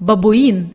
babuín?